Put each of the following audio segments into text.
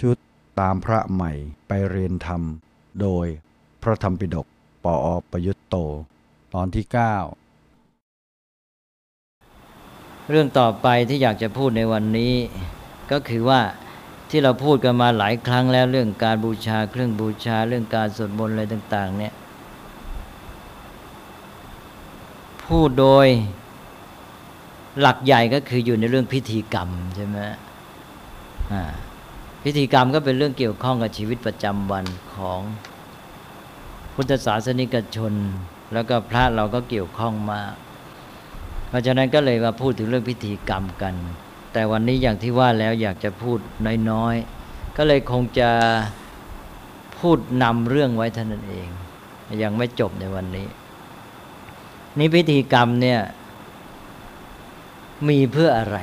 ชุดตามพระใหม่ไปเรียนธรรม โดยพระธรรมปิฎกปออประยุตโต ตอนที่ 9 เรื่องต่อไปที่อยากจะพูดในวันนี้ ก็คือว่าที่เราพูดกันมาหลายครั้งแล้วเรื่องการบูชาเครื่องบูชาเรื่องการสวดมนต์อะไรต่าง ๆ เนี่ยพูดโดยหลักใหญ่ก็คืออยู่ในเรื่องพิธีกรรมใช่ไหมอ่า พิธีกรรมก็เป็นเรื่องเกี่ยวข้องกับชีวิตประจำวันของพุทธศาสนิกชน แล้วก็พระเราก็เกี่ยวข้องมากเพราะฉะนั้นก็เลยมาพูดถึงเรื่องพิธีกรรมกัน แต่วันนี้อย่างที่ว่าแล้วอยากจะพูดน้อยๆก็เลยคงจะพูดนำเรื่องไว้เท่านั้นเอง ยังไม่จบในวันนี้ นี่พิธีกรรมเนี่ยมีเพื่ออะไร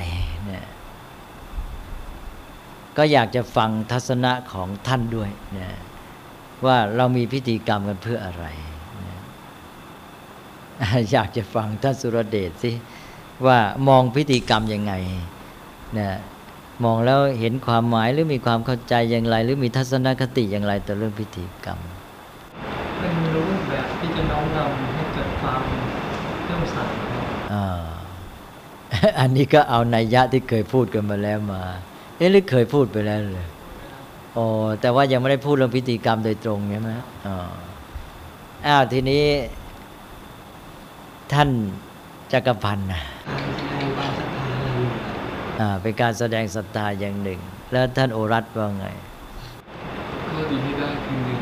เนี่ย ก็อยากจะฟังทัศนะของท่านด้วยนะว่าเรามีพิธีกรรมกันเพื่ออะไรนะอยากจะฟังท่านสุรเดชสิว่ามองพิธีกรรมยังไงนะมองแล้วเห็นความหมายหรือมีความเข้าใจอย่างไร หรือมีทัศนคติอย่างไรต่อเรื่องพิธีกรรมเป็นรูปแบบที่จะน้อมนำให้เกิดความเลื่อมใสอ่าอันนี้ก็เอานัยยะที่เคยพูดกันมาแล้วมาเอ๊ะหรือเคยพูดไปแล้วเลยอ๋อแต่ว่ายังไม่ได้พูดเรื่องพิธีกรรมโดยตรงใช่ไหมอ๋ออ้าวทีนี้ ท่านจักรพันธ์นะการแสดงควารัทธาอะไรอยู่อ่าเป็นการแสดงศรัทธาอย่างหนึ่ง แล้วท่านโอรัตว่าไงข้อดีที่ได้คือหนึ่ง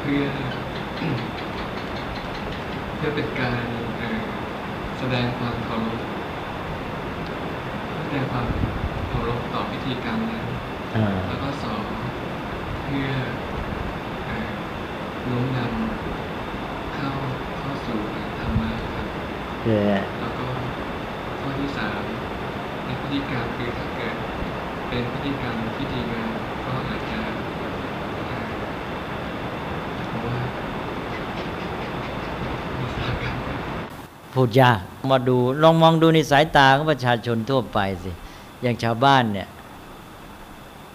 เพื่อเพื่อเป็นการแสดงความเคารพแสดงความ เคารพต่อพิธีกรรมนั้นอ่าแล้วก็สองเพื่อเอ่อโน้มนำเข้าเข้าสู่ธรรมะครับเพื่อแล้วก็ข้อที่สามในพิธีกรรมคือถ้าเกิดเป็นพิธีกรรมพิธีงานก็อาจจะเอ่อเพราะว่ามีสาหกรรมพูดยากมาดูลองมองดูในสายตาของประชาชนทั่วไปสิ อย่างชาวบ้านเนี่ย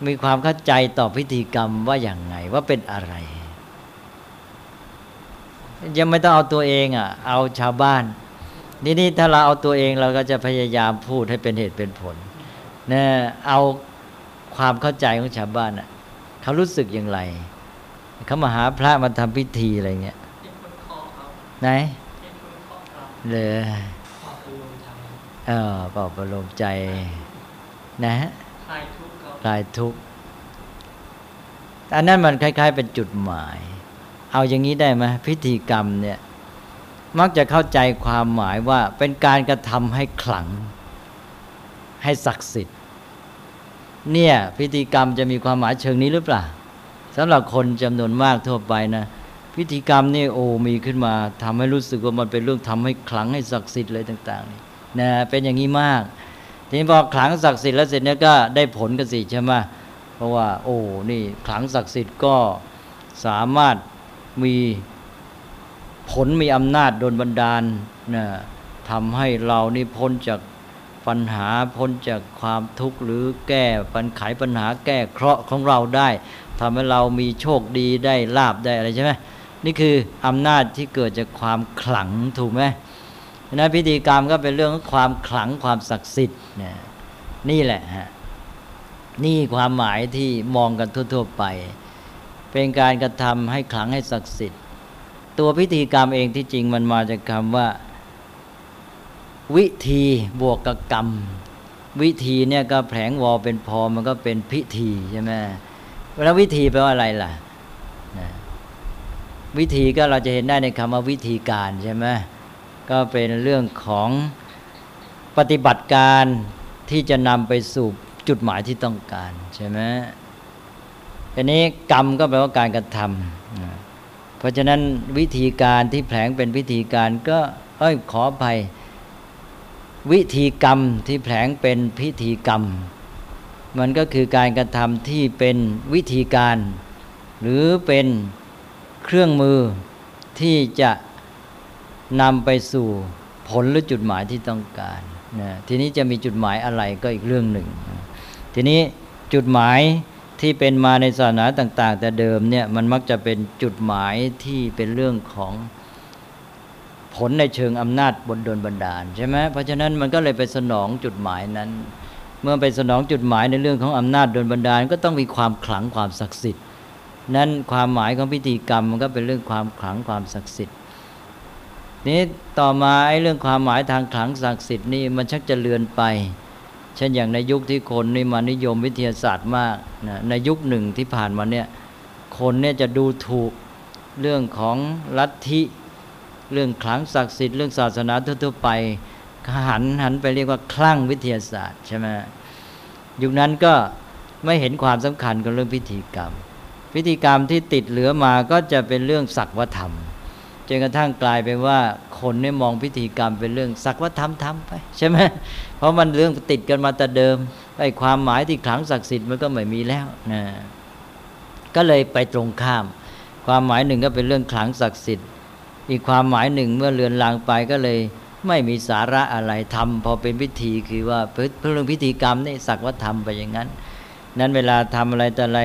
มีความเข้าใจต่อพิธีกรรมว่าอย่างไงว่าเป็นอะไร ยังไม่ต้องเอาตัวเองอะ เอาชาวบ้านนี่นี่ถ้าเราเอาตัวเองเราก็จะพยายามพูดให้เป็นเหตุเป็นผลนะเอาความเข้าใจของชาวบ้านอะเขารู้สึกอย่างไรเขามาหาพระมาทำพิธีอะไรเงี้ยไหนเลยเออเป่าประโลมใจ นะฮะคลายทุกข์ครับคลายทุกข์อันนั้นมันคล้าย ๆ เป็นจุดหมาย เอาอย่างนี้ได้ไหมพิธีกรรมเนี่ยมักจะเข้าใจความหมายว่าเป็นการกระทำให้ขลัง ให้ศักดิ์สิทธิ์ เนี่ยพิธีกรรมจะมีความหมายเชิงนี้หรือเปล่าสำหรับคนจำนวนมากทั่วไปนะพิธีกรรมนี่โอ้มีขึ้นมาทำให้รู้สึกว่ามันเป็นเรื่องทำให้ขลังให้ศักดิ์สิทธิ์เลยต่างๆนี่นะเป็นอย่างนี้มาก ทีนี้พอขลังศักดิ์สิทธิ์แล้วเสร็จเนี่ยก็ได้ผลกันสิใช่ไหมเพราะว่า โอ้นี่ขลังศักดิ์สิทธิ์ก็สามารถมีผลมีอำนาจโดนบันดาลนะทำให้เรานี่พ้นจากปัญหาพ้นจากความทุกข์หรือแก้ปัญไขปัญหาแก้เคราะห์ของเราได้ทำให้เรามีโชคดีได้ลาบได้อะไรใช่ไหมนี่คืออำนาจที่เกิดจากความขลังถูกไหม นะพิธีกรรมก็เป็นเรื่องของความขลังความศักดิ์สิทธิ์นี่ยนี่แหละฮะนี่ความหมายที่มองกันทั่ว ๆ ไป เป็นการกระทำให้ขลังให้ศักดิ์สิทธิ์ ตัวพิธีกรรมเองที่จริงมันมาจากคำว่า วิธีบวกกับกรรม วิธีเนี่ยก็แผลงวอเป็นพอมันก็เป็นพิธีใช่ไหมแล้ววิธีแปลว่าอะไรล่ะ วิธีก็เราจะเห็นได้ในคำว่าวิธีการใช่ไหม ก็เป็นเรื่องของปฏิบัติการที่จะนำไปสู่จุดหมายที่ต้องการใช่ไหมทีนี้กรรมก็แปลว่าการกระทำเพราะฉะนั้นวิธีการที่แผลงเป็นวิธีการก็เอ้ยขออภัยวิธีกรรมที่แผลงเป็นพิธีกรรม มันก็คือการกระทำที่เป็นวิธีการ หรือเป็นเครื่องมือที่จะ นำไปสู่ผลหรือจุดหมายที่ต้องการนะทีนี้จะมีจุดหมายอะไรก็อีกเรื่องหนึ่ง ทีนี้จุดหมายที่เป็นมาในศาสนาต่าง ๆ แต่เดิมเนี่ยมันมักจะเป็นจุดหมายที่เป็นเรื่องของผลในเชิงอำนาจบนดลบันดาลใช่ไหมเพราะฉะนั้นมันก็เลยไปสนองจุดหมายนั้น เมื่อไปสนองจุดหมายในเรื่องของอำนาจดลบันดาล ก็ต้องมีความขลังความศักดิ์สิทธิ์ นั้นความหมายของพิธีกรรมมันก็เป็นเรื่องความขลังความศักดิ์สิทธิ์ นี้ต่อมาไอ้เรื่องความหมายทางขลังศักดิ์สิทธิ์นี่มันชักจะเลือนไป เช่นอย่างในยุคที่คนนี่มานิยมวิทยาศาสตร์มากนะในยุคหนึ่งที่ผ่านมาเนี่ยคนเนี่ยจะดูถูกเรื่องของลัทธิเรื่องขลังศักดิ์สิทธิ์เรื่องศาสนาทั่วๆไปหันหันไปเรียกว่าคลั่งวิทยาศาสตร์ใช่ไหมยุคนั้นก็ไม่เห็นความสำคัญกับเรื่องพิธีกรรม พิธีกรรมที่ติดเหลือมาก็จะเป็นเรื่องศักวธรรม จนกระทั่งกลายไปว่าคนเนี่ยมองพิธีกรรมเป็นเรื่องศักวธรรมทำไป ใช่ไหมเพราะมันเรื่องติดกันมาแต่เดิมไอ้ความหมายที่ขลังศักดิ์สิทธิ์มันก็ไม่มีแล้วนะก็เลยไปตรงข้าม ความหมายหนึ่งก็เป็นเรื่องขลังศักดิ์สิทธิ์ อีกความหมายหนึ่งเมื่อเลือนลางไปก็เลยไม่มีสาระอะไรทำพอเป็นพิธีคือว่าเพื่อเรื่องพิธีกรรมนี่สักว่าทำไปอย่างนั้น นั้นเวลาทำอะไรแต่อะไร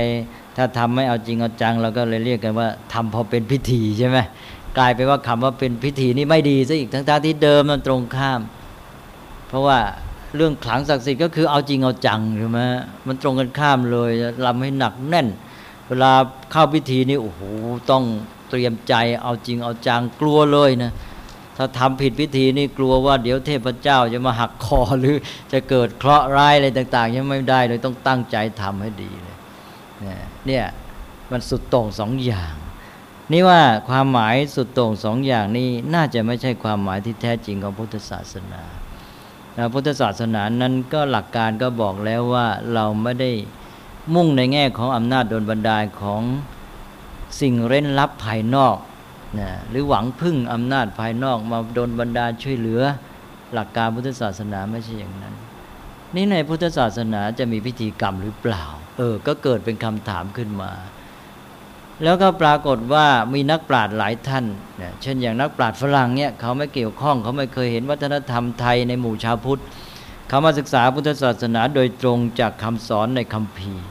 ถ้าทำไม่เอาจริงเอาจังเราก็เลยเรียกกันว่าทำพอเป็นพิธีใช่ไหม กลายไปว่าคำว่าเป็นพิธีนี่ไม่ดีซะอีกทั้งๆที่เดิมมันตรงข้าม เพราะว่าเรื่องขลังศักดิ์สิทธิ์ก็คือเอาจริงเอาจังใช่ไหมมันตรงกันข้ามเลยลำให้หนักแน่น เวลาเข้าพิธีนี่โอ้โหต้องเตรียมใจเอาจริงเอาจังกลัวเลยนะถ้าทำผิดพิธีนี่กลัวว่าเดี๋ยวเทพเจ้าจะมาหักคอหรือจะเกิดเคราะห์ร้ายอะไรต่างๆยังไม่ได้เลยต้องตั้งใจทำให้ดีเลยเนี่ยมันสุดโต่งสองอย่าง นี่ว่าความหมายสุดโต่งสองอย่างนี้น่าจะไม่ใช่ความหมายที่แท้จริงของพุทธศาสนาพุทธศาสนานั้นก็หลักการก็บอกแล้วว่าเราไม่ได้มุ่งในแง่ของอำนาจโดนบันดาลของสิ่งเร้นลับภายนอกนะหรือหวังพึ่งอำนาจภายนอกมาโดนบรรดาช่วยเหลือ หลักการพุทธศาสนาไม่ใช่อย่างนั้น นี่ในพุทธศาสนาจะมีพิธีกรรมหรือเปล่า เออ ก็เกิดเป็นคำถามขึ้นมา แล้วก็ปรากฏว่ามีนักปราชญ์หลายท่านเนี่ยเช่นอย่างนักปราชญ์ฝรั่งเนี่ยเขาไม่เกี่ยวข้องเขาไม่เคยเห็นวัฒนธรรมไทยในหมู่ชาวพุทธเขามาศึกษาพุทธศาสนาโดยตรงจากคำสอนในคัมภีร์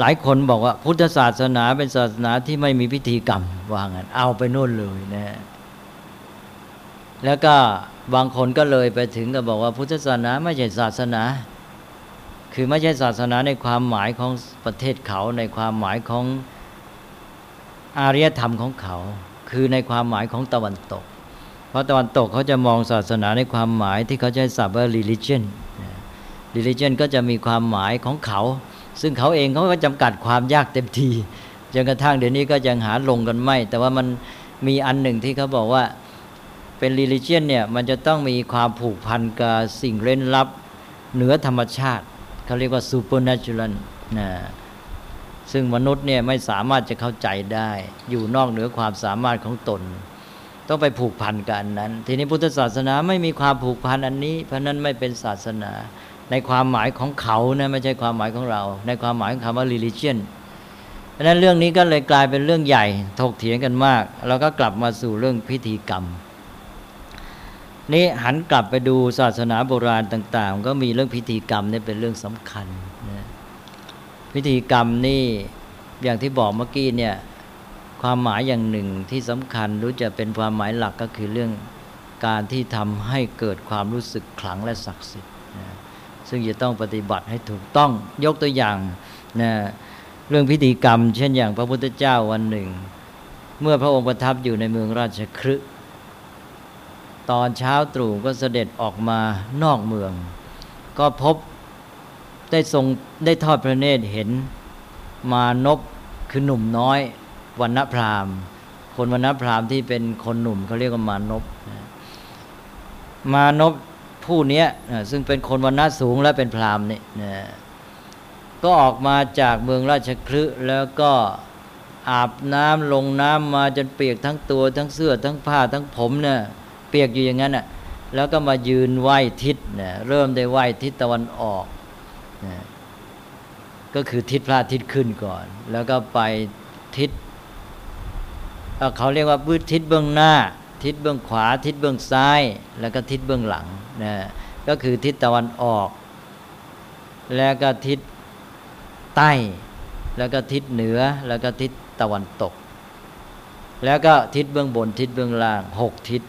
หลายคนบอกว่าพุทธศาสนาเป็นศาสนาที่ไม่มีพิธีกรรมว่างั้นเอาไปโน่นเลยนะแล้วก็บางคนก็เลยไปถึงก็บอกว่าพุทธศาสนาไม่ใช่ศาสนา คือไม่ใช่ศาสนาในความหมายของประเทศเขาในความหมายของอารยธรรมของเขา คือในความหมายของตะวันตก เพราะตะวันตกเขาจะมองศาสนาในความหมายที่เขาใช้ศัพท์ว่า religion religion ก็จะมีความหมายของเขา ซึ่งเขาเองเขาก็จำกัดความยากเต็มทีจนกระทั่งเดี๋ยวนี้ก็ยังหาลงกันไม่ แต่ว่ามันมีอันหนึ่งที่เขาบอกว่าเป็น religion เนี่ยมันจะต้องมีความผูกพันกับสิ่งเร้นลับเหนือธรรมชาติ เขาเรียกว่า supernatural นะซึ่งมนุษย์เนี่ยไม่สามารถจะเข้าใจได้ อยู่นอกเหนือความสามารถของตน ต้องไปผูกพันกันนั้น ทีนี้พุทธศาสนาไม่มีความผูกพันอันนี้ เพราะนั้นไม่เป็นศาสนา ในความหมายของเขานะไม่ใช่ความหมายของเรา ในความหมายของคำว่า religion เพราะนั้นเรื่องนี้ก็เลยกลายเป็นเรื่องใหญ่ถกเถียงกันมากเราก็กลับมาสู่เรื่องพิธีกรรม นี่หันกลับไปดูศาสนาโบราณต่าง ๆ ก็มีเรื่องพิธีกรรมนี่เป็นเรื่องสำคัญนะพิธีกรรมนี่อย่างที่บอกเมื่อกี้เนี่ยความหมายอย่างหนึ่งที่สำคัญรู้จะเป็นความหมายหลักก็คือเรื่องการที่ทำให้เกิดความรู้สึกขลังและศักดิ์สิทธิ์ซึ่งจะต้องปฏิบัติให้ถูกต้องยกตัวอย่างนะเรื่องพิธีกรรม เช่นอย่างพระพุทธเจ้าวันหนึ่ง เมื่อพระองค์ประทับอยู่ในเมืองราชคฤห์ ตอนเช้าตรู่ก็เสด็จออกมานอกเมือง ก็พบได้ทรงได้ทอดพระเนตรเห็นมานพคือหนุ่มน้อยวันณพราหมณ์ คนวันณพราหมณ์ที่เป็นคนหนุ่มเขาเรียกว่ามานพมานพผู้นี้ซึ่งเป็นคนวันณะสูงและเป็นพราหมณ์นี่นก็ออกมาจากเมืองราชคลึแล้วก็อาบน้ำลงน้ำมาจนเปียกทั้งตัวทั้งเสื้อทั้งผ้าทั้งผมเนี่ย ปียกอยู่อย่างนั้นอะแล้วก็มายืนไหว้ทิศเนี่ยเริ่มได้ไหว้ทิศตะวันออกนะก็คือทิศพระอาทิตย์ขึ้นก่อน แล้วก็ไปทิศเขาเรียกว่าบื้ทิศเบื้องหน้า ทิศเบื้องขวา ทิศเบื้องซ้าย แล้วก็ทิศเบื้องหลังนะก็คือทิศตะวันออก แล้วก็ทิศใต้ แล้วก็ทิศเหนือ แล้วก็ทิศตะวันตก แล้วก็ทิศเบื้องบน ทิศเบื้องล่างหกทิศ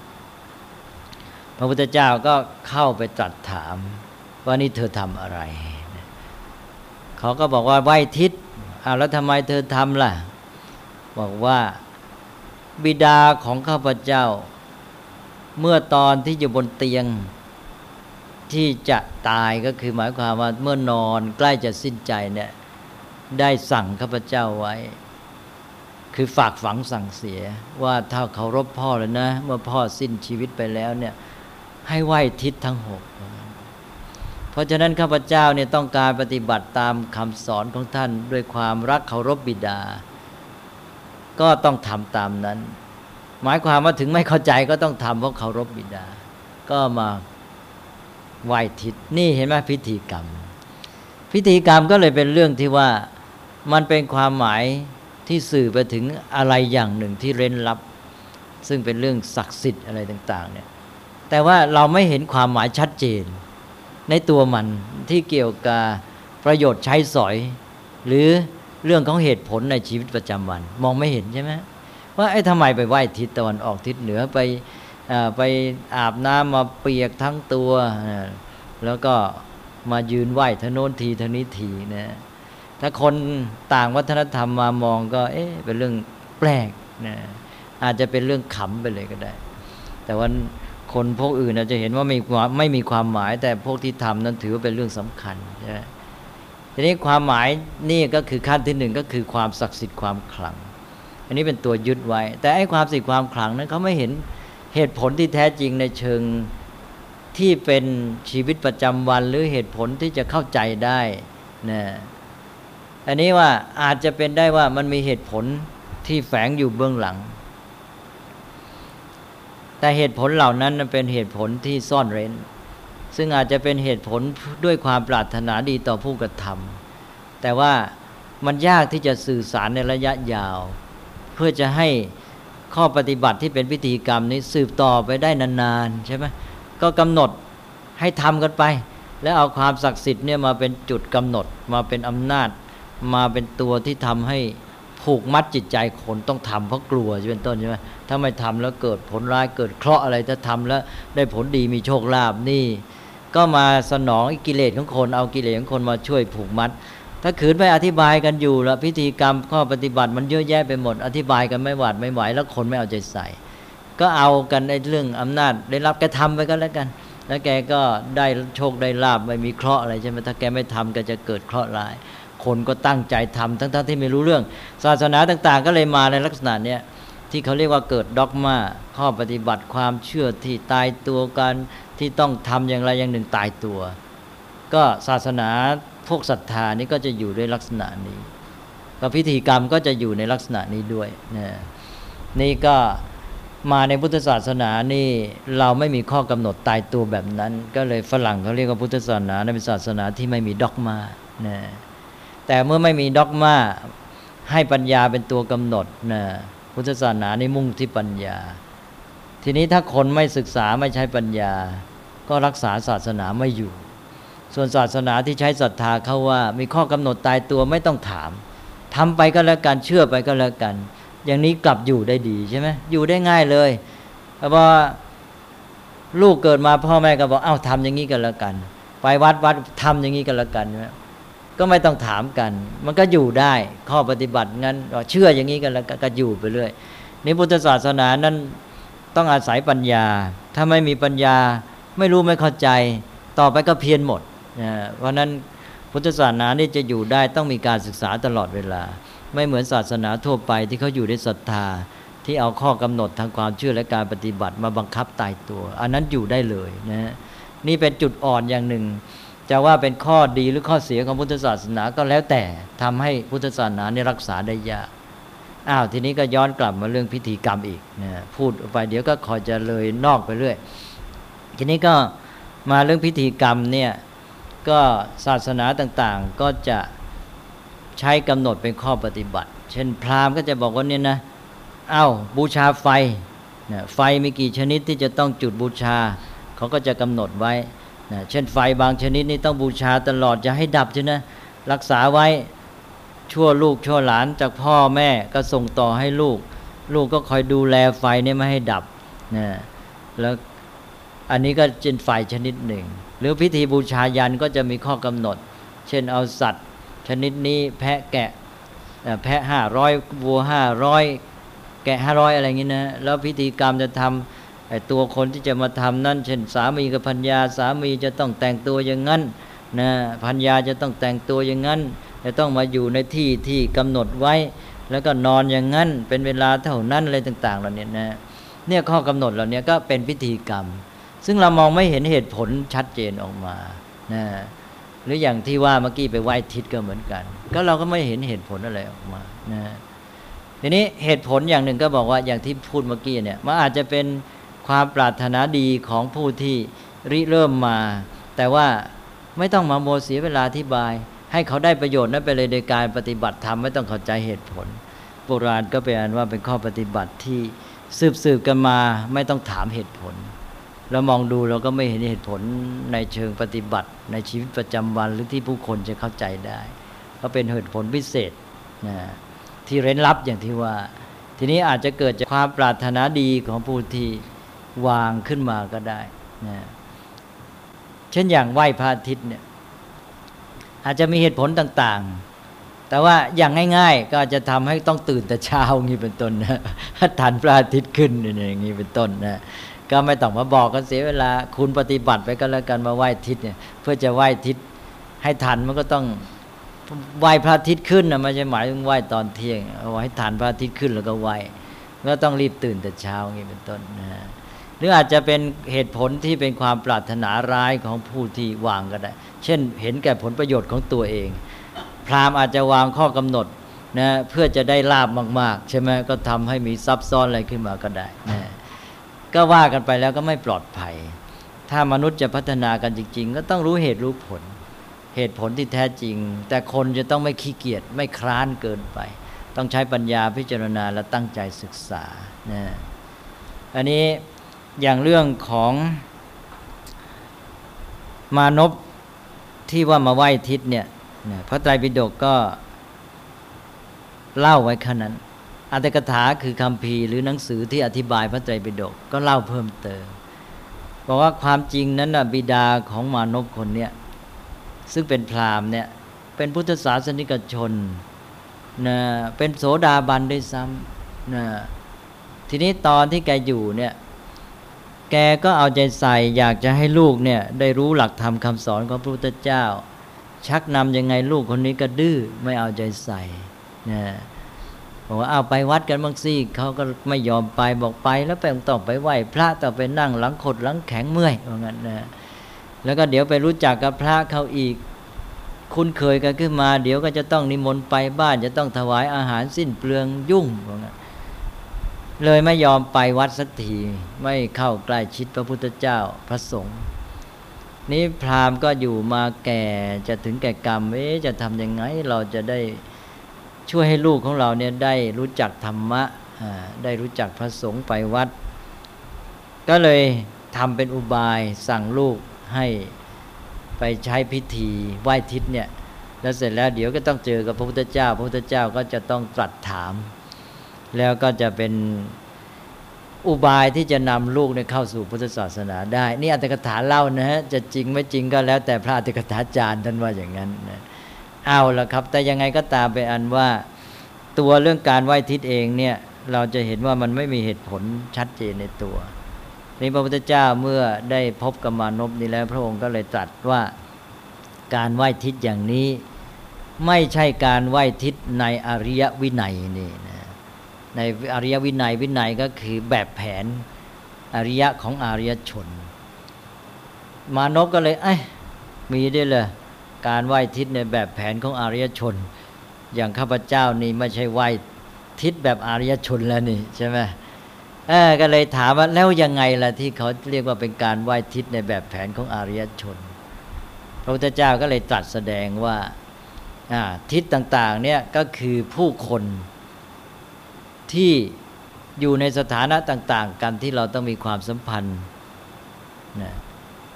พระพุทธเจ้าก็เข้าไปตรัสถาม ว่านี่เธอทำอะไร เขาก็บอกว่าไหวทิศเอาแล้วทำไมเธอทำล่ะ บอกว่าบิดาของข้าพเจ้า เมื่อตอนที่อยู่บนเตียงที่จะตายก็คือหมายความว่าเมื่อนอนใกล้จะสิ้นใจเนี่ยได้สั่งข้าพเจ้าไว้ คือฝากฝังสั่งเสียว่าถ้าเคารพพ่อแล้วนะ เมื่อพ่อสิ้นชีวิตไปแล้วเนี่ย ให้ไหวทิศทั้งหกเพราะฉะนั้นข้าพเจ้าเนี่ยต้องการปฏิบัติตามคำสอนของท่านด้วยความรักเคารพบิดา ก็ต้องทำตามนั้น หมายความว่าถึงไม่เข้าใจก็ต้องทำเพราะเคารพบิดา ก็มาไหวทิศนี่เห็นไหมพิธีกรรม พิธีกรรมก็เลยเป็นเรื่องที่ว่ามันเป็นความหมายที่สื่อไปถึงอะไรอย่างหนึ่งที่เร้นลับ ซึ่งเป็นเรื่องศักดิ์สิทธิ์อะไรต่าง ๆ เนี่ย แต่ว่าเราไม่เห็นความหมายชัดเจน ในตัวมันที่เกี่ยวกับประโยชน์ใช้สอย หรือเรื่องของเหตุผลในชีวิตประจำวัน มองไม่เห็นใช่ไหมว่าไอ้ทำไมไปไหว้ทิศตะวันออกทิศเหนือไปไปอาบน้ำมาเปียกทั้งตัว แล้วก็มายืนไหว้ทโนนทีทนี้ทีนะถ้าคนต่างวัฒนธรรมมามองก็ เอ๊ะเป็นเรื่องแปลกนะอาจจะเป็นเรื่องขำไปเลยก็ได้ แต่ว่า คนพวกอื่นอาจจะเห็นว่าไม่ไม่มีความหมาย แต่พวกที่ทำนั้นถือว่าเป็นเรื่องสำคัญใช่ไหมทีนี้ความหมายนี่ก็คือขั้นที่หนึ่งก็คือความศักดิ์สิทธิ์ความขลัง อันนี้เป็นตัวยึดไว้ แต่ไอ้ความศักดิ์สิทธิ์ความขลังนั้นเขาไม่เห็นเหตุผลที่แท้จริงในเชิงที่เป็นชีวิตประจำวันหรือเหตุผลที่จะเข้าใจได้นะอันนี้ว่าอาจจะเป็นได้ว่ามันมีเหตุผลที่แฝงอยู่เบื้องหลัง แต่เหตุผลเหล่านั้นเป็นเหตุผลที่ซ่อนเร้น ซึ่งอาจจะเป็นเหตุผลด้วยความปรารถนาดีต่อผู้กระทำแต่ว่ามันยากที่จะสื่อสารในระยะยาว เพื่อจะให้ข้อปฏิบัติที่เป็นพิธีกรรมนี้สืบต่อไปได้นานๆใช่ไหมก็กำหนดให้ทำกันไป แล้วเอาความศักดิ์สิทธิ์เนี่ยมาเป็นจุดกำหนดมาเป็นอำนาจ มาเป็นตัวที่ทำให้ ผูกมัดจิตใจคนต้องทำเพราะกลัวใช่เป็นต้นใช่ไหมถ้าไม่ทำแล้วเกิดผลร้ายเกิดเคราะห์อะไรถ้าทำแล้วได้ผลดีมีโชคลาภนี่ ก็มาสนองกิเลสของคนเอากิเลสของคนมาช่วยผูกมัด ถ้าขืนไปอธิบายกันอยู่แล้วพิธีกรรมข้อปฏิบัติมันเยอะแยะไปหมด อธิบายกันไม่หวาดไม่ไหวแล้วคนไม่เอาใจใส่ ก็เอากันในเรื่องอำนาจ ได้รับแกทำไปก็แล้วกัน แล้วแกก็ได้โชคได้ลาบไม่มีเคราะห์อะไรใช่ไหมถ้าแกไม่ทำก็จะเกิดเคราะห์ร้าย คนก็ตั้งใจทำทั้งๆทที่ไม่รู้เรื่อง ศาสนาต่าง ๆ ก็เลยมาในลักษณะเนี้ยที่เขาเรียกว่าเกิดด็อกมาข้อปฏิบัติความเชื่อที่ตายตัวกันที่ต้องทำอย่างไรอย่างหนึ่งตายตัว ก็ศาสนาพวกศรัทธานี่ก็จะอยู่ด้วยลักษณะนี้ก็พิธีกรรมก็จะอยู่ในลักษณะนี้ด้วยนะนี่ก็มาในพุทธศาสนานี่เราไม่มีข้อกำหนดตายตัวแบบนั้น ก็เลยฝรั่งเขาเรียกว่าพุทธศาสนาเป็นศาสนาที่ไม่มีด็อกมานะ แต่เมื่อไม่มีด็อกมาให้ปัญญาเป็นตัวกำหนดนะพุทธศาสนานี่มุ่งที่ปัญญา ทีนี้ถ้าคนไม่ศึกษาไม่ใช้ปัญญา ก็รักษาศาสนาไม่อยู่ ส่วนศาสนาที่ใช้ศรัทธาเขาว่า มีข้อกำหนดตายตัวไม่ต้องถามทำไปก็แล้วกันเชื่อไปก็แล้วกัน อย่างนี้กลับอยู่ได้ดีใช่ไหมอยู่ได้ง่ายเลยเพราะว่าลูกเกิดมาพ่อแม่ก็บอกเอ้าทำอย่างนี้กันแล้วกัน ไปวัดวัดทำอย่างนี้กันแล้วกันใช่ไหม ก็ไม่ต้องถามกัน มันก็อยู่ได้ข้อปฏิบัติงั้นเชื่ออย่างนี้กันแล้วก็อยู่ไปเรื่อยนี่พุทธศาสนานั้นต้องอาศัยปัญญา ถ้าไม่มีปัญญาไม่รู้ไม่เข้าใจ ต่อไปก็เพี้ยนหมดเพราะนั้นพุทธศาสนานี่จะอยู่ได้ต้องมีการศึกษาตลอดเวลา ไม่เหมือนศาสนาทั่วไปที่เขาอยู่ในศรัทธา ที่เอาข้อกำหนดทางความเชื่อและการปฏิบัติมาบังคับตายตัว อันนั้นอยู่ได้เลยนะนี่เป็นจุดอ่อนอย่างหนึ่ง จะว่าเป็นข้อดีหรือข้อเสียของพุทธศาสนาก็แล้วแต่ทำให้พุทธศาสนาเนี่รักษาได้ยากอ้าวทีนี้ก็ย้อนกลับมาเรื่องพิธีกรรมอีกนะพูดไปเดี๋ยวก็คอยจะเลยนอกไปเรื่อยทีนี้ก็มาเรื่องพิธีกรรมเนี่ยก็ศาสนาต่างๆก็จะใช้กำหนดเป็นข้อปฏิบัติ เช่นพราหมณ์ก็จะบอกว่าเนี่ยนะเอา้าบูชาไฟนะไฟมีกี่ชนิดที่จะต้องจุดบูชา เขาก็จะกำหนดไว้ นะเช่นไฟบางชนิดนี่ต้องบูชาตลอดจะให้ดับใช่ไหมรักษาไว้ชั่วลูกชั่วหลานจากพ่อแม่ก็ส่งต่อให้ลูก ลูกก็คอยดูแลไฟนี่ไม่ให้ดับนะแล้วอันนี้ก็เป็นไฟชนิดหนึ่ง หรือพิธีบูชายันก็จะมีข้อกำหนด เช่นเอาสัตว์ ชนิดนี้แพะแกะแพะห้าร้อยวัวห้าร้อยแกะห้าร้อยอะไรอย่างนี้นะแล้วพิธีกรรมจะทำ ไอ้ตัวคนที่จะมาทำนั่นเช่นสามีกับพัญญาสามีจะต้องแต่งตัวอย่างนั้นนะพัญญาจะต้องแต่งตัวอย่างนั้น จะต้องมาอยู่ในที่ที่กำหนดไว้ แล้วก็นอนอย่างนั้น เป็นเวลาเท่านั้นอะไรต่างๆเหล่านี้นะเนี่ยข้อกำหนดเหล่านี้ก็เป็นพิธีกรรม ซึ่งเรามองไม่เห็นเหตุผลชัดเจนออกมานะหรืออย่างที่ว่าเมื่อกี้ไปไหว้ทิศก็เหมือนกัน ก็เราก็ไม่เห็นเหตุผลอะไรออกมานะทีนี้เหตุผลอย่างหนึ่งก็บอกว่าอย่างที่พูดเมื่อกี้เนี่ยมันอาจจะเป็น ความปรารถนาดีของผู้ที่ริเริ่มมา แต่ว่าไม่ต้องมาโมเสียเวลาอธิบาย ให้เขาได้ประโยชน์นั้นไปเลยโดยการปฏิบัติธรรมไม่ต้องเข้าใจเหตุผล โบราณก็เป็นอันว่าเป็นข้อปฏิบัติที่สืบสืบกันมาไม่ต้องถามเหตุผลเรามองดูเราก็ไม่เห็นเหตุผลในเชิงปฏิบัติ ในชีวิตประจำวันหรือที่ผู้คนจะเข้าใจได้ ก็เป็นเหตุผลพิเศษนะที่เร้นลับอย่างที่ว่า ทีนี้อาจจะเกิดจากความปรารถนาดีของผู้ที่ วางขึ้นมาก็ได้นะเช่นอย่างไหว้พระอาทิตย์เนี่ย อาจจะมีเหตุผลต่างๆ แต่ว่าอย่างง่าย ๆ ก็จะทำให้ต้องตื่นแต่เช้าอย่างนี้เป็นต้นนะทันพระอาทิตย์ขึ้นอย่างนี้เป็นต้นนะก็ไม่ต้องมาบอกกันเสียเวลา คุณปฏิบัติไปก็แล้วกันมาไหว้ทิศเนี่ยเพื่อจะไหว้ทิศให้ทันมันก็ต้องไหว้พระอาทิตย์ขึ้นนะไม่ใช่หมายถึงไหว้ตอนเที่ยงเอาไว้ให้ทันพระอาทิตย์ขึ้นแล้วก็ไหว้ก็ต้องรีบตื่นแต่เช้าอย่างนี้เป็นต้นนะ หรืออาจจะเป็นเหตุผลที่เป็นความปรารถนาร้ายของผู้ที่วางก็ได้ เช่นเห็นแก่ผลประโยชน์ของตัวเอง พราหมณ์อาจจะวางข้อกำหนดนะเพื่อจะได้ลาบมาก ๆ ใช่ไหมก็ทำให้มีซับซ้อนอะไรขึ้นมาก็ได้นะก็ว่ากันไปแล้วก็ไม่ปลอดภัย ถ้ามนุษย์จะพัฒนากันจริง ๆ ก็ต้องรู้เหตุรู้ผล เหตุผลที่แท้จริง แต่คนจะต้องไม่ขี้เกียจไม่คร้านเกินไป ต้องใช้ปัญญาพิจารณาและตั้งใจศึกษานะอันนี้ อย่างเรื่องของมานพที่ว่ามาไหว้ทิศเนี่ยพระไตรปิฎกก็เล่าไว้ขนาดนั้นอัตถกถาคือคำพีหรือหนังสือที่อธิบายพระไตรปิฎกก็เล่าเพิ่มเติมบอกว่าความจริงนั้นนะบิดาของมานพคนเนี้ยซึ่งเป็นพราหมณ์เนี่ยเป็นพุทธศาสนิกชนนะเป็นโสดาบันด้วยซ้ำนะทีนี้ตอนที่แกอยู่เนี่ย แกก็เอาใจใส่อยากจะให้ลูกเนี่ยได้รู้หลักธรรมคำสอนของพระพุทธเจ้า ชักนำยังไงลูกคนนี้ก็ดื้อไม่เอาใจใส่นะบอกว่าเอาไปวัดกันบางซี่เขาก็ไม่ยอมไปบอกไปแล้วไปต้องไปไหว้พระต้องไปนั่งหลังขดหลังแข็งเมื่อยว่างั้นนะแล้วก็เดี๋ยวไปรู้จักกับพระเขาอีก คุ้นเคยกันขึ้นมา เดี๋ยวก็จะต้องนิมนต์ไปบ้านจะต้องถวายอาหารสิ้นเปลืองยุ่งว่างั้น เลยไม่ยอมไปวัดสักทีไม่เข้าใกล้ชิดพระพุทธเจ้าพระสงฆ์นี้พราหมณ์ก็อยู่มาแก่จะถึงแก่กรรมเอ๊จะทำยังไงเราจะได้ช่วยให้ลูกของเราเนี่ยได้รู้จักธรรมะได้รู้จักพระสงฆ์ไปวัด ก็เลยทำเป็นอุบายสั่งลูกให้ไปใช้พิธีไหว้ทิศเนี่ยแล้วเสร็จแล้วเดี๋ยวก็ต้องเจอกับพระพุทธเจ้า พระพุทธเจ้าก็จะต้องตรัสถาม แล้วก็จะเป็นอุบายที่จะนำลูกเนี่ยเข้าสู่พุทธศาสนาได้ นี่อัตถกถาเล่านะฮะจะจริงไม่จริงก็แล้วแต่พระอัตถกถาจารย์ท่านว่าอย่างนั้นนะเอาละครับ แต่ยังไงก็ตามไปอันว่า ตัวเรื่องการไหว้ทิศเองเนี่ยเราจะเห็นว่ามันไม่มีเหตุผลชัดเจนในตัวนี่พระพุทธเจ้าเมื่อได้พบกับมานพนี้แล้วพระองค์ก็เลยตรัสว่าการไหว้ทิศอย่างนี้ ไม่ใช่การไหว้ทิศในอริยวินัยนี่นะ ในอริยวินัยวินัยก็คือแบบแผนอริยะของอริยชน มานพก็เลยไอ้มีได้เลยการไหว้ทิศในแบบแผนของอารยชน อย่างข้าพเจ้านี่ไม่ใช่ไหว้ทิศแบบอารยชนแล้วนี่ใช่ไหมเออก็เลยถามว่าแล้วยังไงล่ะที่เขาเรียกว่าเป็นการไหว้ทิศในแบบแผนของอารยชน พระพุทธเจ้าก็เลยตรัสแสดงว่าทิศต่างๆเนี่ยก็คือผู้คน ที่อยู่ในสถานะต่าง ๆ กันที่เราต้องมีความสัมพันธ์นะ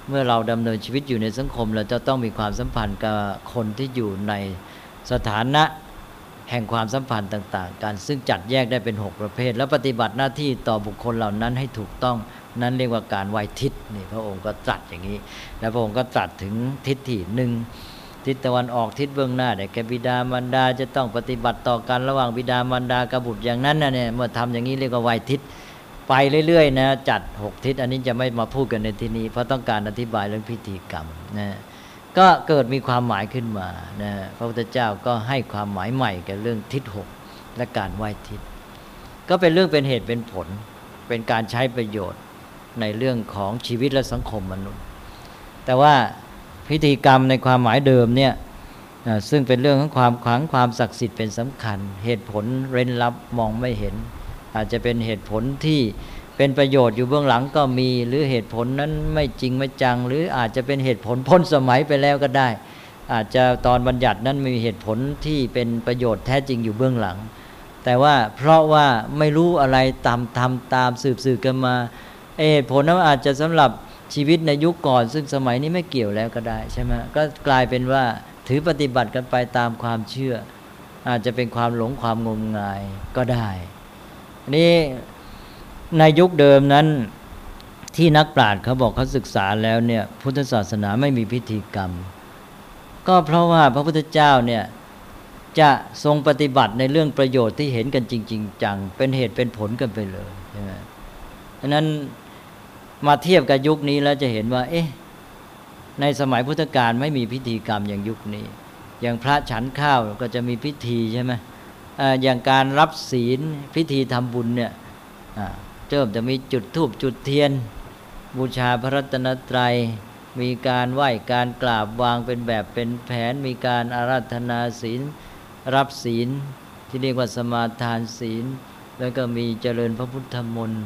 เมื่อเราดำเนินชีวิตอยู่ในสังคม เราจะต้องมีความสัมพันธ์กับคนที่อยู่ในสถานะแห่งความสัมพันธ์ต่าง ๆ กัน ซึ่งจัดแยกได้เป็น 6 ประเภท แล้วปฏิบัติหน้าที่ต่อบุคคลเหล่านั้นให้ถูกต้องนั้นเรียกว่าการไวทิศนี่พระองค์ก็ตรัสอย่างนี้ แล้วพระองค์ก็ตรัสถึงทิศที่หนึ่ง ทิศตะวันออกทิศเบื้องหน้าแต่แกบิดามารดาจะต้องปฏิบัติต่อกันระหว่างบิดามารดากับบุตรอย่างนั้นนะเนี่ยเมื่อทำอย่างนี้เรียกว่าไวทิศไปเรื่อยๆนะจัดหกทิศอันนี้จะไม่มาพูดกันในที่นี้ เพราะต้องการอธิบายเรื่องพิธีกรรมนะก็เกิดมีความหมายขึ้นมานะพระพุทธเจ้าก็ให้ความหมายใหม่กับเรื่องทิศหกและการไหว้ทิศ ก็เป็นเรื่องเป็นเหตุเป็นผล เป็นการใช้ประโยชน์ในเรื่องของชีวิตและสังคมมนุษย์ แต่ว่า พิธีกรรมในความหมายเดิมเนี่ยซึ่งเป็นเรื่องของความขลังความศักดิ์สิทธิ์เป็นสำคัญ เหตุผลเร้นลับมองไม่เห็น อาจจะเป็นเหตุผลที่เป็นประโยชน์อยู่เบื้องหลังก็มี หรือเหตุผลนั้นไม่จริงไม่จัง หรืออาจจะเป็นเหตุผลพ้นสมัยไปแล้วก็ได้ อาจจะตอนบัญญัตินั้นมีเหตุผลที่เป็นประโยชน์แท้จริงอยู่เบื้องหลัง แต่ว่าเพราะว่าไม่รู้อะไรตามทำตามสืบสืบกันมาเหตุผลนั้นอาจจะสำหรับ ชีวิตในยุคก่อน ซึ่งสมัยนี้ไม่เกี่ยวแล้วก็ได้ใช่ไหมก็กลายเป็นว่าถือปฏิบัติกันไปตามความเชื่อ อาจจะเป็นความหลงความงมงายก็ได้นี่ในยุคเดิมนั้นที่นักปราชญ์เขาบอกเขาศึกษาแล้วเนี่ยพุทธศาสนาไม่มีพิธีกรรม ก็เพราะว่าพระพุทธเจ้าเนี่ยจะทรงปฏิบัติในเรื่องประโยชน์ที่เห็นกันจริง ๆ จังเป็นเหตุเป็นผลกันไปเลยใช่ไหมดังนั้น มาเทียบกับยุคนี้แล้วจะเห็นว่า เอ๊ะในสมัยพุทธกาลไม่มีพิธีกรรมอย่างยุคนี้ อย่างพระฉันข้าวก็จะมีพิธีใช่ไหมอย่างการรับศีลพิธีทำบุญเนี่ยเริ่มจะมีจุดธูปจุดเทียน บูชาพระรัตนตรัย มีการไหว้การกราบวางเป็นแบบเป็นแผน มีการอาราธนาศีล รับศีลที่เรียกว่าสมาทานศีล แล้วก็มีเจริญพระพุทธมนต์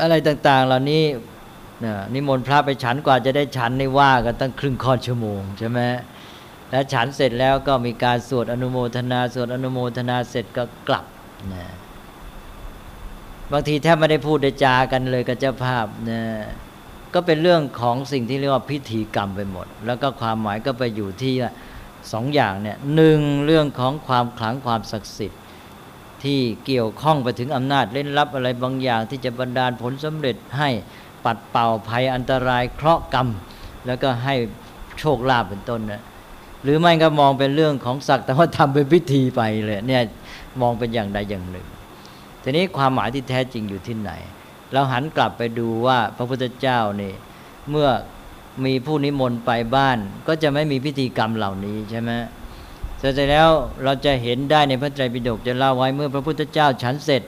อะไรต่างๆ เหล่านี้นิมนต์พระไปฉันกว่าจะได้ฉันในว่ากันตั้งครึ่งค่อนชั่วโมงใช่ไหมและฉันเสร็จแล้วก็มีการสวดอนุโมทนาสวดอนุโมทนาเสร็จก็กลับนะบางทีแทบไม่ได้พูดได้จากันเลยกับเจ้าภาพนะก็เป็นเรื่องของสิ่งที่เรียกว่าพิธีกรรมไปหมด แล้วก็ความหมายก็ไปอยู่ที่สองอย่างเนี่ยหนึ่งเรื่องของความขลังความศักดิ์สิทธิ์ ที่เกี่ยวข้องไปถึงอำนาจเล่นลับอะไรบางอย่าง ที่จะบันดาลผลสำเร็จให้ปัดเป่าภัยอันตรายเคราะห์กรรม แล้วก็ให้โชคลาภเป็นต้นนะหรือไม่ก็มองเป็นเรื่องของศักดิ์แต่ว่าทำเป็นพิธีไปเลยเนี่ยมองเป็นอย่างใดอย่างหนึ่ง ทีนี้ความหมายที่แท้จริงอยู่ที่ไหน เราหันกลับไปดูว่าพระพุทธเจ้านี่เมื่อมีผู้นิมนต์ไปบ้าน ก็จะไม่มีพิธีกรรมเหล่านี้ใช่ไหม เสร็จแล้วเราจะเห็นได้ในพระไตรปิฎกจะเล่าไว้เมื่อพระพุทธเจ้าฉันเสร็จ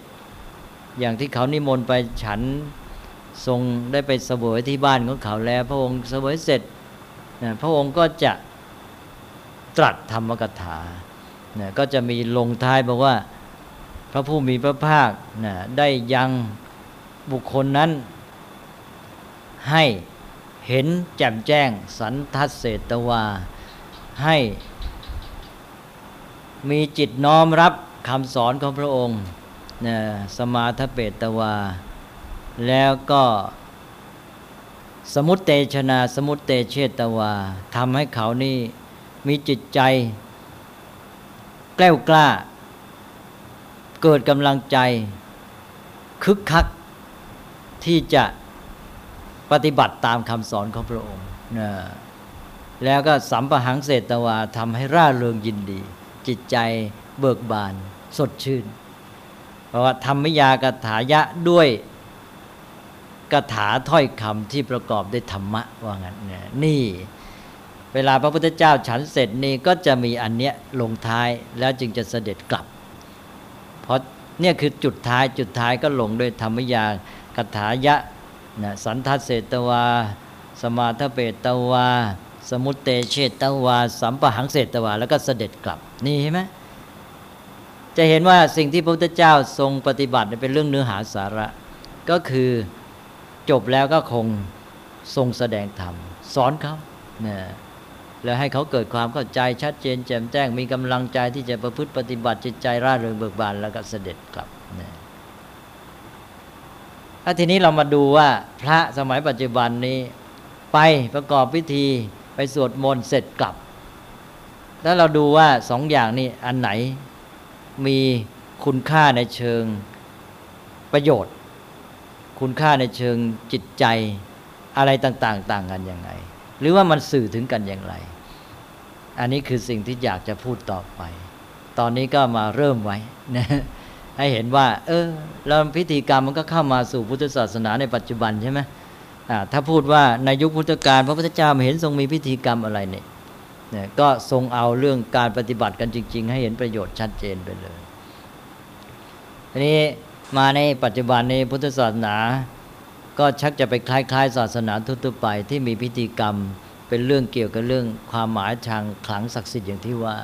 อย่างที่เขานิมนต์ไปฉันทรงได้ไปเสวยที่บ้านของเขาแล้ว พระองค์เสวยเสร็จพระองค์ก็จะตรัสธรรมกถาก็จะมีลงท้ายบอกว่าพระผู้มีพระภาคได้ยังบุคคลนั้น ให้เห็นแจ่มแจ้งสันทัศเศตวาให้ มีจิตน้อมรับคำสอนของพระองค์นะสมาทเปตวา แล้วก็สมุตเตชนาสมุตเตเชตวาทำให้เขานี่มีจิตใจ แกล้วกล้า เกิดกำลังใจ คึกคักที่จะปฏิบัติตามคำสอนของพระองค์นะแล้วก็สัมปหังเศตวาทำให้ร่าเริงยินดี จิตใจเบิกบาน สดชื่น เพราะว่าธรรมยากถายะด้วยกถาถ้อยคำที่ประกอบด้วยธรรมะว่างั้นนี่ เวลาพระพุทธเจ้าฉันเสร็จนี่ก็จะมีอันเนี้ยลงท้ายแล้วจึงจะเสด็จกลับ เพราะเนี่ยคือจุดท้ายจุดท้ายก็ลงด้วยธรรมยาคถายะนะสันทัศเศตวา สมาทเปตวา สมุตเตเชตวา สัมปหังเศตวา แล้วก็เสด็จกลับ นี่เห็นไหมจะเห็นว่าสิ่งที่พระพุทธเจ้าทรงปฏิบัติเป็นเรื่องเนื้อหาสาระ ก็คือจบแล้วก็คงทรงแสดงธรรม สอนเขาเนี่ยแล้วให้เขาเกิดความเข้าใจชัดเจนแจ่มแจ้ง มีกำลังใจที่จะประพฤติปฏิบัติจิตใจร่าเริงเบิกบานแล้วก็เสด็จกลับนะถ้าทีนี้เรามาดูว่าพระสมัยปัจจุบันนี้ไปประกอบพิธี ไปสวดมนต์เสร็จกลับ แล้วเราดูว่าสองอย่างนี้อันไหนมีคุณค่าในเชิงประโยชน์ คุณค่าในเชิงจิตใจอะไรต่างๆ ต่างกันยังไง หรือว่ามันสื่อถึงกันอย่างไร อันนี้คือสิ่งที่อยากจะพูดต่อไป ตอนนี้ก็มาเริ่มไว้นะให้เห็นว่า เออแล้วพิธีกรรมมันก็เข้ามาสู่พุทธศาสนาในปัจจุบันใช่ไหม ถ้าพูดว่าในยุคพุทธกาลพระพุทธเจ้าไม่เห็นทรงมีพิธีกรรมอะไรเนี่ยก็ทรงเอาเรื่องการปฏิบัติกันจริง ๆ ให้เห็นประโยชน์ชัดเจนไปเลยทีนี้มาในปัจจุบันในพุทธศาสนา ก็ชักจะไปคล้ายๆ ศาสนาทั่วๆไปที่มีพิธีกรรมเป็นเรื่องเกี่ยวกับเรื่องความหมายทางขลังศักดิ์สิทธิ์อย่างที่ว่า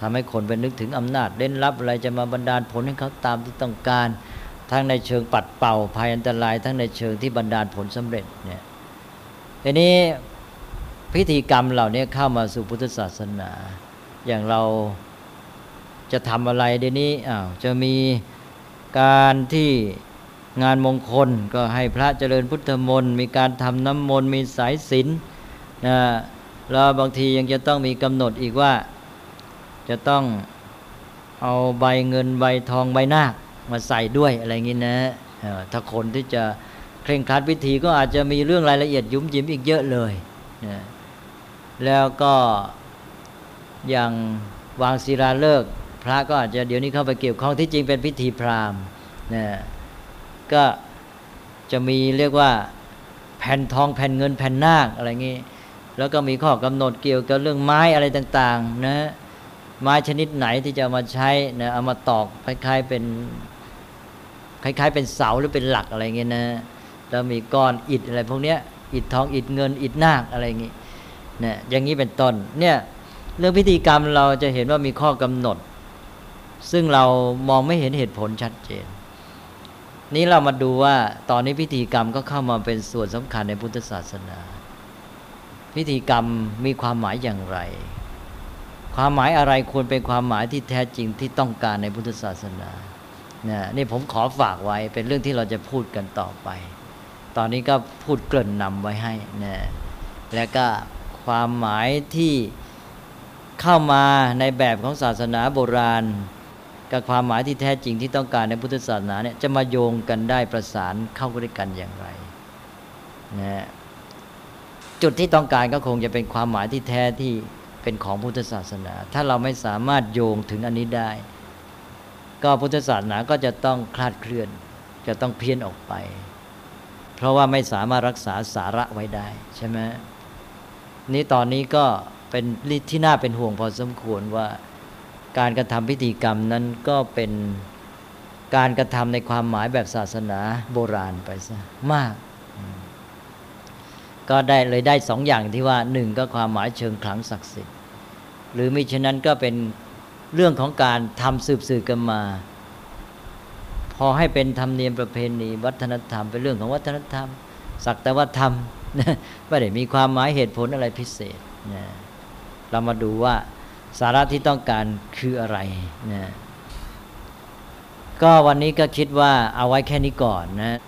ทำให้คนไปนึกถึงอำนาจเล่นลับอะไรจะมาบันดาลผลให้เขาตามที่ต้องการ ทั้งในเชิงปัดเป่าภัยอันตราย ทั้งในเชิงที่บันดาลผลสำเร็จเนี่ยทีนี้พิธีกรรมเหล่านี้เข้ามาสู่พุทธศาสนา อย่างเราจะทำอะไรเดี๋ยวนี้อ้าวจะมีการที่งานมงคลก็ให้พระเจริญพุทธมนต์มีการทำน้ำมนต์มีสายศีลนะแล้วบางทียังจะต้องมีกำหนดอีกว่า จะต้องเอาใบเงินใบทองใบน้า มาใส่ด้วยอะไรอย่างนี้นะถ้าคนที่จะเคร่งครัดพิธีก็อาจจะมีเรื่องรายละเอียดยุ่มยิ้มอีกเยอะเลยนะแล้วก็อย่างวางศิลาฤกษ์พระก็อาจจะเดี๋ยวนี้เข้าไปเกี่ยวข้องที่จริงเป็นพิธีพราหมณ์นะก็จะมีเรียกว่าแผ่นทองแผ่นเงินแผ่นนาคอะไรงี้ แล้วก็มีข้อกำหนดเกี่ยวกับเรื่องไม้อะไรต่าง ๆ นะไม้ชนิดไหนที่จะมาใช้นะเอามาตอกคล้ายๆเป็น คล้ายๆ เป็นเสาหรือเป็นหลักอะไรเงี้ยนะแล้วมีก้อนอิฐอะไรพวกเนี้ยอิฐทองอิฐเงินอิฐนาคอะไรเงี้เนะอย่างนี้เป็นต้นเนี่ยเรื่องพิธีกรรมเราจะเห็นว่ามีข้อกำหนด ซึ่งเรามองไม่เห็นเหตุผลชัดเจน นี้เรามาดูว่าตอนนี้พิธีกรรมก็เข้ามาเป็นส่วนสำคัญในพุทธศาสนา พิธีกรรมมีความหมายอย่างไร ความหมายอะไรควรเป็นความหมายที่แท้จริงที่ต้องการในพุทธศาสนา นี่ยนี่ผมขอฝากไว้เป็นเรื่องที่เราจะพูดกันต่อไป ตอนนี้ก็พูดเกริ่นนำไว้ให้นะแล้วก็ความหมายที่เข้ามาในแบบของศาสนาโบราณ กับความหมายที่แท้จริงที่ต้องการในพุทธศาสนาเนี่ยจะมาโยงกันได้ประสานเข้าด้วยกันอย่างไรนะจุดที่ต้องการก็คงจะเป็นความหมายที่แท้ที่เป็นของพุทธศาสนา ถ้าเราไม่สามารถโยงถึงอันนี้ได้ ก็พุทธศาสนาก็จะต้องคลาดเคลื่อน จะต้องเพี้ยนออกไป เพราะว่าไม่สามารถรักษาสาระไว้ได้ ใช่ไหมนี้ตอนนี้ก็เป็นที่น่าเป็นห่วงพอสมควรว่าการกระทำพิธีกรรมนั้นก็เป็นการกระทำในความหมายแบบศาสนาโบราณไปซะมาก ก็ได้เลยได้สองอย่างที่ว่าหนึ่งก็ความหมายเชิงขลังศักดิ์สิทธิ์ หรือมิฉะนั้นก็เป็น เรื่องของการทำสืบสืบกันมา พอให้เป็นธรรมเนียมประเพณีวัฒนธรรม เป็นเรื่องของวัฒนธรรมศักแต่ว่าธรรมไม่ได้มีความหมายเหตุผลอะไรพิเศษนะเรามาดูว่าสาระที่ต้องการคืออะไรนะก็วันนี้ก็คิดว่าเอาไว้แค่นี้ก่อนนะ